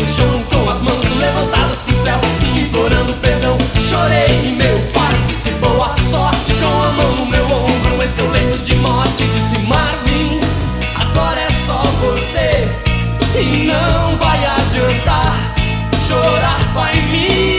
no chão com as mãos levantadas pro céu, implorando perdão. Chorei e meu pai disse boa sorte com a mão no meu ombro. Esse é o leito de morte, disse Marvin. Agora é só você e não vai adiantar. Chorar vai me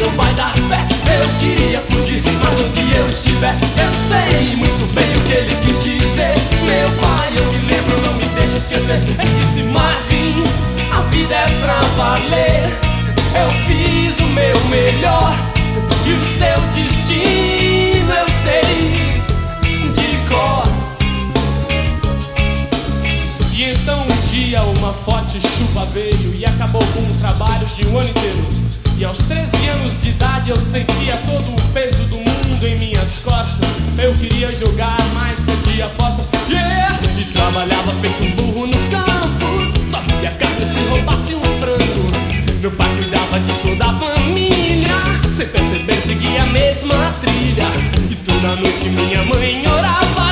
não vai dar pé. Eu queria fugir, mas onde eu estiver, eu sei muito bem o que ele quis dizer. Meu pai, eu me lembro, não me deixa esquecer. É que se Marvin, a vida é pra valer. Eu fiz o meu melhor e o seu destino eu sei de cor. E então um dia uma forte chuva veio e acabou com o trabalho de um ano inteiro. E aos 13 anos de idade eu sentia todo o peso do mundo em minhas costas. Eu queria jogar mais que aposta. Yeah! E trabalhava feito um burro nos campos. Só via carne se roubasse um frango. Meu pai cuidava de toda a família. Sem perceber, seguia a mesma trilha. E toda noite minha mãe orava.